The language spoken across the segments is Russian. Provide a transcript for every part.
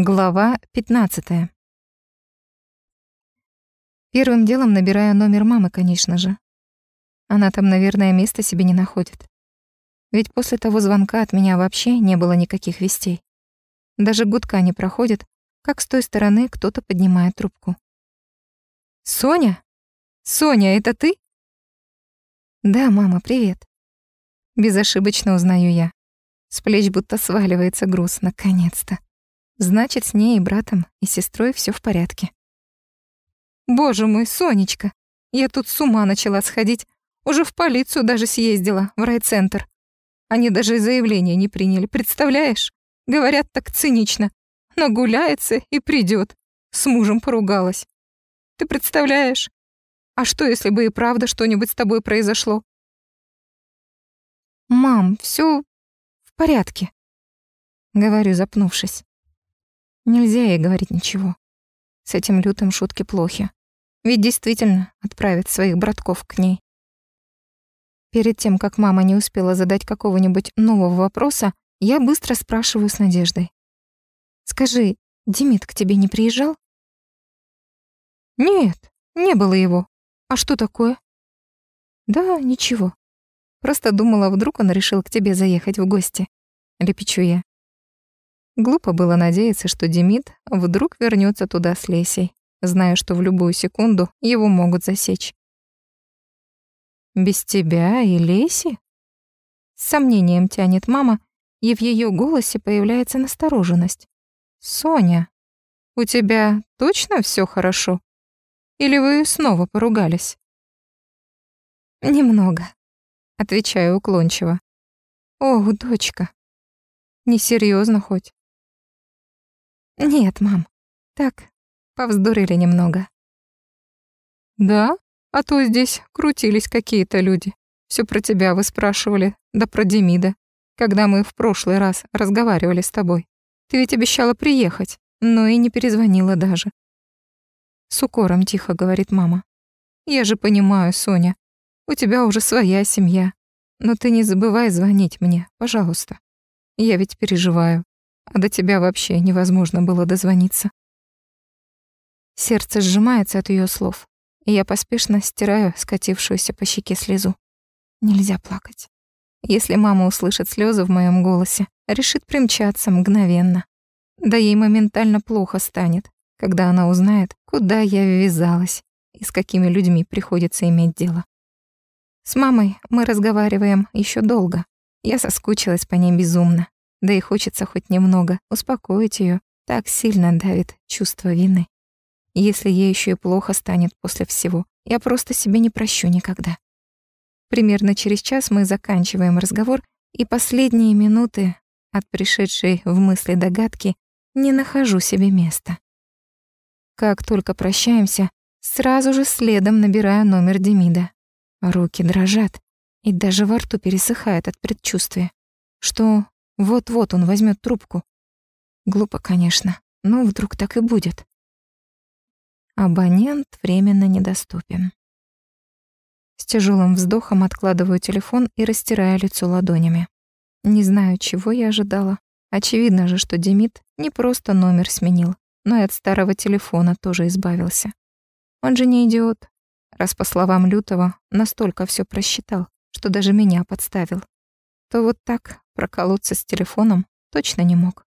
Глава 15. Первым делом набираю номер мамы, конечно же. Она там, наверное, места себе не находит. Ведь после того звонка от меня вообще не было никаких вестей. Даже гудка не проходит, как с той стороны кто-то поднимает трубку. «Соня? Соня, это ты?» «Да, мама, привет». Безошибочно узнаю я. С плеч будто сваливается груз, наконец-то. Значит, с ней и братом, и сестрой все в порядке. Боже мой, Сонечка, я тут с ума начала сходить. Уже в полицию даже съездила, в райцентр. Они даже заявление не приняли, представляешь? Говорят так цинично. Нагуляется и придет. С мужем поругалась. Ты представляешь? А что, если бы и правда что-нибудь с тобой произошло? Мам, все в порядке. Говорю, запнувшись. Нельзя ей говорить ничего. С этим лютым шутки плохи. Ведь действительно отправит своих братков к ней. Перед тем, как мама не успела задать какого-нибудь нового вопроса, я быстро спрашиваю с надеждой. «Скажи, Демид к тебе не приезжал?» «Нет, не было его. А что такое?» «Да, ничего. Просто думала, вдруг он решил к тебе заехать в гости». Лепечу я. Глупо было надеяться, что Демид вдруг вернется туда с Лесей, зная, что в любую секунду его могут засечь. «Без тебя и Леси?» С сомнением тянет мама, и в ее голосе появляется настороженность. «Соня, у тебя точно все хорошо? Или вы снова поругались?» «Немного», — отвечаю уклончиво. «Ох, дочка, несерьезно хоть?» «Нет, мам. Так, повздорили немного». «Да? А то здесь крутились какие-то люди. Все про тебя вы спрашивали, да про Демида, когда мы в прошлый раз разговаривали с тобой. Ты ведь обещала приехать, но и не перезвонила даже». С укором тихо говорит мама. «Я же понимаю, Соня, у тебя уже своя семья, но ты не забывай звонить мне, пожалуйста. Я ведь переживаю а до тебя вообще невозможно было дозвониться. Сердце сжимается от ее слов, и я поспешно стираю скатившуюся по щеке слезу. Нельзя плакать. Если мама услышит слезы в моем голосе, решит примчаться мгновенно. Да ей моментально плохо станет, когда она узнает, куда я ввязалась и с какими людьми приходится иметь дело. С мамой мы разговариваем еще долго. Я соскучилась по ней безумно. Да и хочется хоть немного успокоить ее. Так сильно давит чувство вины. Если ей еще и плохо станет после всего, я просто себе не прощу никогда. Примерно через час мы заканчиваем разговор, и последние минуты от пришедшей в мысли догадки не нахожу себе места. Как только прощаемся, сразу же следом набираю номер Демида. Руки дрожат, и даже во рту пересыхает от предчувствия, что вот-вот он возьмет трубку. Глупо, конечно, но вдруг так и будет. Абонент временно недоступен. С тяжелым вздохом откладываю телефон и растираю лицо ладонями. Не знаю, чего я ожидала. Очевидно же, что Демид не просто номер сменил, но и от старого телефона тоже избавился. Он же не идиот, раз, по словам Лютого, настолько все просчитал, что даже меня подставил. То вот так Проколоться с телефоном точно не мог.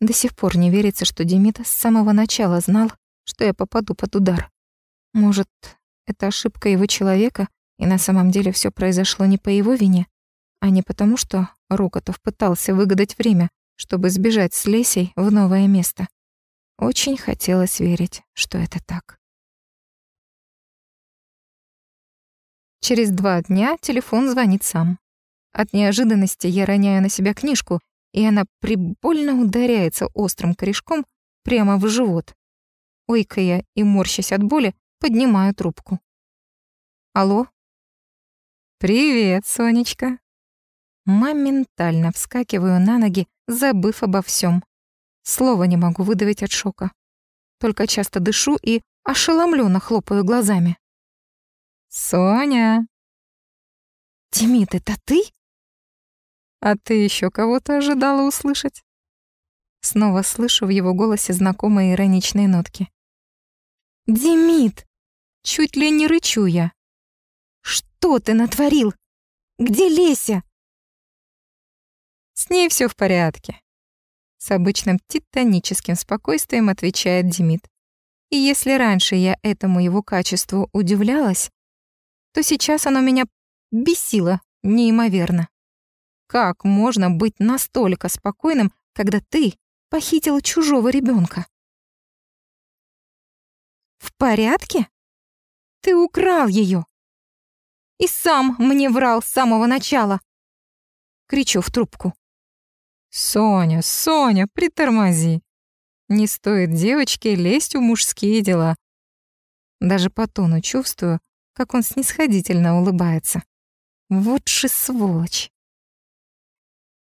До сих пор не верится, что Демид с самого начала знал, что я попаду под удар. Может, это ошибка его человека, и на самом деле все произошло не по его вине, а не потому, что Рокотов пытался выгадать время, чтобы сбежать с Лесей в новое место. Очень хотелось верить, что это так. Через два дня телефон звонит сам. От неожиданности я роняю на себя книжку, и она прибольно ударяется острым корешком прямо в живот. Ойкая и морщась от боли, поднимаю трубку. «Алло?» «Привет, Сонечка!» Моментально вскакиваю на ноги, забыв обо всем. Слова не могу выдавить от шока. Только часто дышу и ошеломленно хлопаю глазами. «Соня!» «Тимит, это ты?» А ты еще кого-то ожидала услышать? Снова слышу в его голосе знакомые ироничные нотки. «Демид!» Чуть ли не рычу я. «Что ты натворил? Где Леся?» «С ней все в порядке», — с обычным титаническим спокойствием отвечает Демид. И если раньше я этому его качеству удивлялась, то сейчас оно меня бесило неимоверно. Как можно быть настолько спокойным, когда ты похитил чужого ребенка? В порядке? Ты украл ее. И сам мне врал с самого начала. Кричу в трубку. Соня, Соня, притормози. Не стоит девочке лезть в мужские дела. Даже по тону чувствую, как он снисходительно улыбается. Вот же сволочь.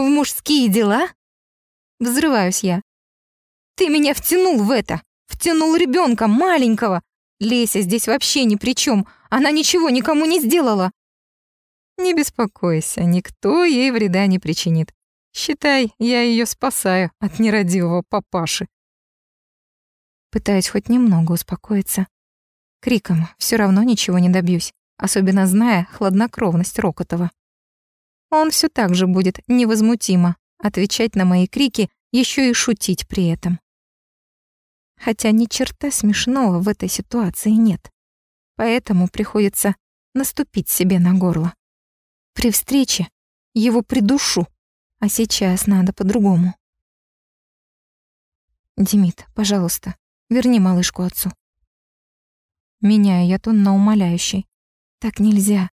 В мужские дела? Взрываюсь я. Ты меня втянул в это. Втянул ребенка маленького. Леся здесь вообще ни при чем. Она ничего никому не сделала. Не беспокойся, никто ей вреда не причинит. Считай, я ее спасаю от нерадивого папаши. Пытаюсь хоть немного успокоиться. Криком все равно ничего не добьюсь, особенно зная хладнокровность Рокотова. Он все так же будет невозмутимо отвечать на мои крики, еще и шутить при этом. Хотя ни черта смешного в этой ситуации нет. Поэтому приходится наступить себе на горло. При встрече его придушу, а сейчас надо по-другому. Демид, пожалуйста, Верни малышку отцу. Меняю я тон на умоляющий. Так нельзя.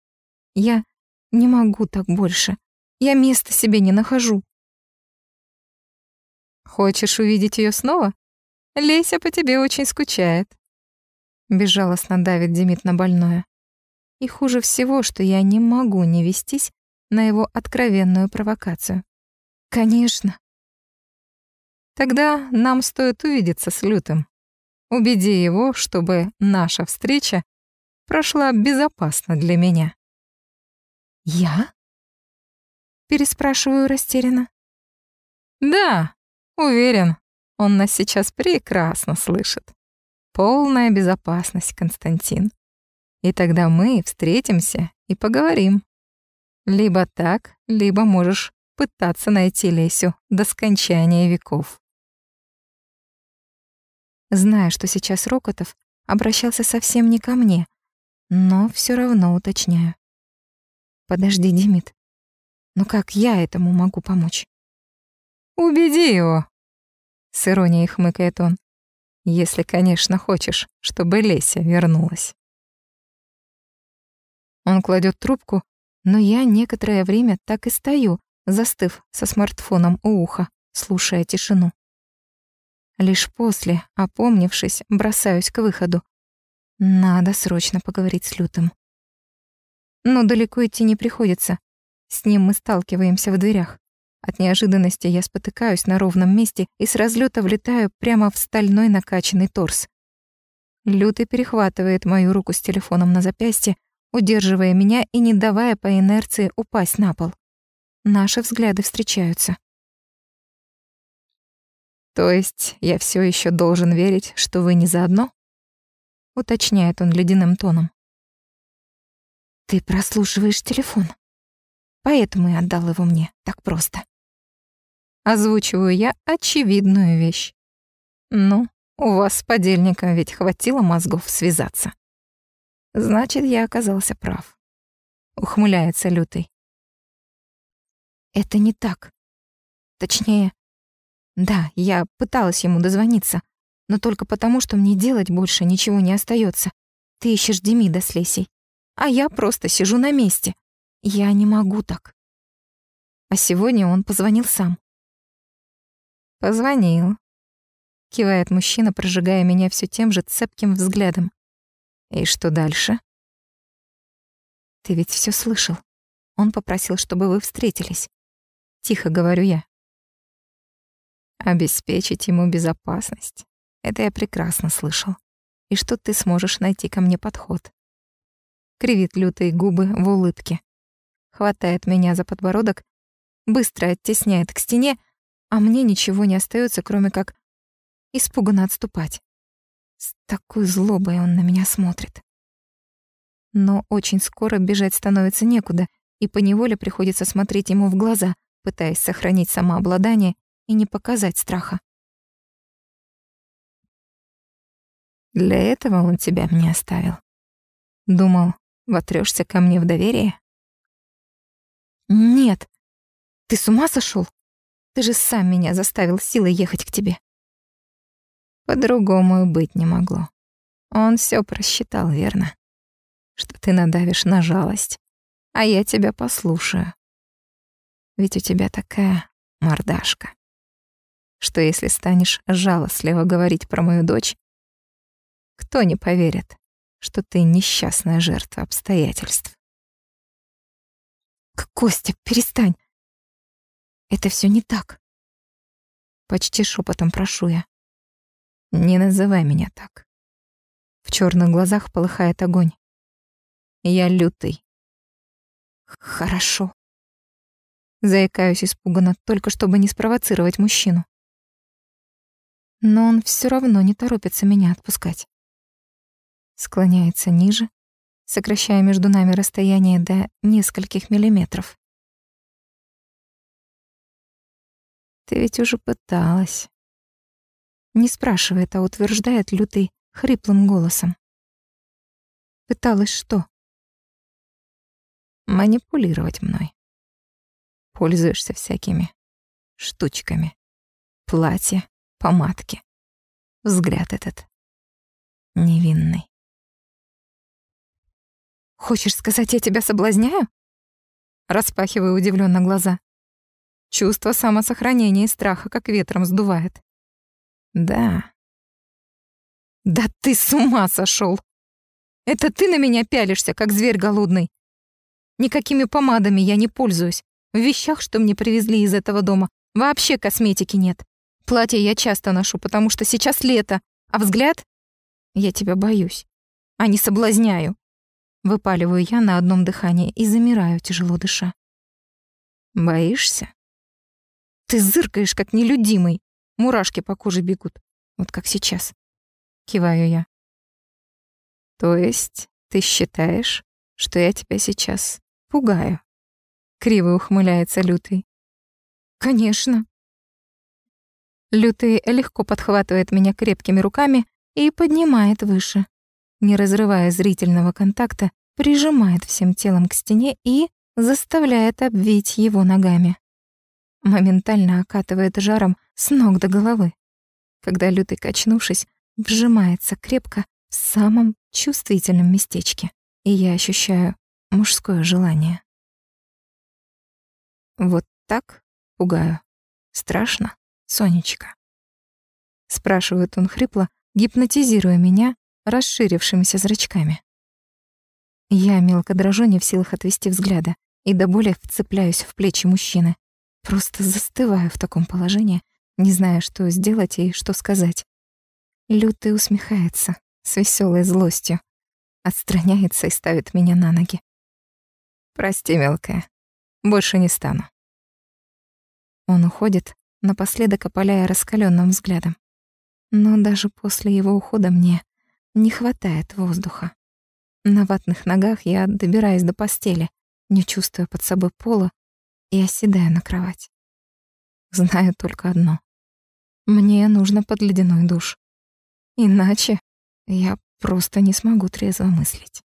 Я не могу так больше. Я места себе не нахожу. Хочешь увидеть ее снова? Леся по тебе очень скучает. Безжалостно давит Демид на больное. И хуже всего, что я не могу не вестись на его откровенную провокацию. Конечно. Тогда нам стоит увидеться с Лютым. Убеди его, чтобы наша встреча прошла безопасно для меня. Я? Переспрашиваю растерянно. Да, уверен, он нас сейчас прекрасно слышит. Полная безопасность, Константин. И тогда мы встретимся и поговорим. Либо так, либо можешь пытаться найти Лесю до скончания веков. Зная, что сейчас Рокотов обращался совсем не ко мне, но все равно уточняю. «Подожди, Демид, но как я этому могу помочь?» «Убеди его!» — с иронией хмыкает он. «Если, конечно, хочешь, чтобы Леся вернулась». Он кладет трубку, но я некоторое время так и стою, застыв со смартфоном у уха, слушая тишину. Лишь после, опомнившись, бросаюсь к выходу. Надо срочно поговорить с Лютым. Но далеко идти не приходится. С ним мы сталкиваемся в дверях. От неожиданности я спотыкаюсь на ровном месте и с разлета влетаю прямо в стальной накачанный торс. Лютый перехватывает мою руку с телефоном на запястье, удерживая меня и не давая по инерции упасть на пол. Наши взгляды встречаются. То есть я все еще должен верить, что вы не заодно? Уточняет он ледяным тоном. Ты прослушиваешь телефон. Поэтому и отдал его мне так просто. Озвучиваю я очевидную вещь. Ну, у вас с подельником ведь хватило мозгов связаться. Значит, я оказался прав. Ухмыляется лютый. Это не так. Точнее, да, я пыталась ему дозвониться, но только потому, что мне делать больше ничего не остается. Ты ищешь Демида с Лесей, а я просто сижу на месте. Я не могу так. А сегодня он позвонил сам. Позвонил. Кивает мужчина, прожигая меня все тем же цепким взглядом. И что дальше? Ты ведь все слышал. Он попросил, чтобы вы встретились. Тихо говорю я. Обеспечить ему безопасность. Это я прекрасно слышал. И что ты сможешь найти ко мне подход. Кривит лютые губы в улыбке. Хватает меня за подбородок, быстро оттесняет к стене, а мне ничего не остается, кроме как испуганно отступать. С такой злобой он на меня смотрит. Но очень скоро бежать становится некуда, и поневоле приходится смотреть ему в глаза, пытаясь сохранить самообладание и не показать страха. Для этого он тебя мне оставил. Думал, вотрёшься ко мне в доверие? Нет. Ты с ума сошел? Ты же сам меня заставил силой ехать к тебе. По-другому быть не могло. Он все просчитал, верно? Что ты надавишь на жалость, а я тебя послушаю. Ведь у тебя такая мордашка, что если станешь жалостливо говорить про мою дочь, кто не поверит, что ты несчастная жертва обстоятельств? Костя, перестань. Это все не так. Почти шепотом прошу я. Не называй меня так. В черных глазах полыхает огонь. Я лютый. Хорошо. Заикаюсь испуганно, только чтобы не спровоцировать мужчину. Но он все равно не торопится меня отпускать. Склоняется ниже, сокращая между нами расстояние до нескольких миллиметров. Ты ведь уже пыталась. Не спрашивает, а утверждает лютый хриплым голосом. Пыталась что? Манипулировать мной. Пользуешься всякими штучками. Платье, помадки. Взгляд этот невинный. Хочешь сказать, я тебя соблазняю? Распахиваю удивленно глаза. Чувство самосохранения и страха как ветром сдувает. Да. Да ты с ума сошел! Это ты на меня пялишься, как зверь голодный. Никакими помадами я не пользуюсь. В вещах, что мне привезли из этого дома, вообще косметики нет. Платье я часто ношу, потому что сейчас лето, а взгляд... Я тебя боюсь, а не соблазняю. Выпаливаю я на одном дыхании и замираю, тяжело дыша. Боишься? Ты зыркаешь, как нелюдимый. Мурашки по коже бегут. Вот как сейчас. Киваю я. То есть ты считаешь, что я тебя сейчас пугаю? Криво ухмыляется Лютый. Конечно. Лютый легко подхватывает меня крепкими руками и поднимает выше. Не разрывая зрительного контакта, прижимает всем телом к стене и заставляет обвить его ногами моментально окатывает жаром с ног до головы, когда лютый, качнувшись, вжимается крепко в самом чувствительном местечке, и я ощущаю мужское желание. Вот так пугаю. Страшно, Сонечка? Спрашивает он хрипло, гипнотизируя меня расширившимися зрачками. Я мелко дрожу, не в силах отвести взгляда, и до боли вцепляюсь в плечи мужчины. Просто застываю в таком положении, не зная, что сделать и что сказать. Лютый усмехается с веселой злостью, отстраняется и ставит меня на ноги. «Прости, мелкая, больше не стану». Он уходит, напоследок опаляя раскаленным взглядом. Но даже после его ухода мне не хватает воздуха. На ватных ногах я добираюсь до постели, не чувствуя под собой пола и оседаю на кровать. Знаю только одно. Мне нужно под ледяной душ. Иначе я просто не смогу трезво мыслить.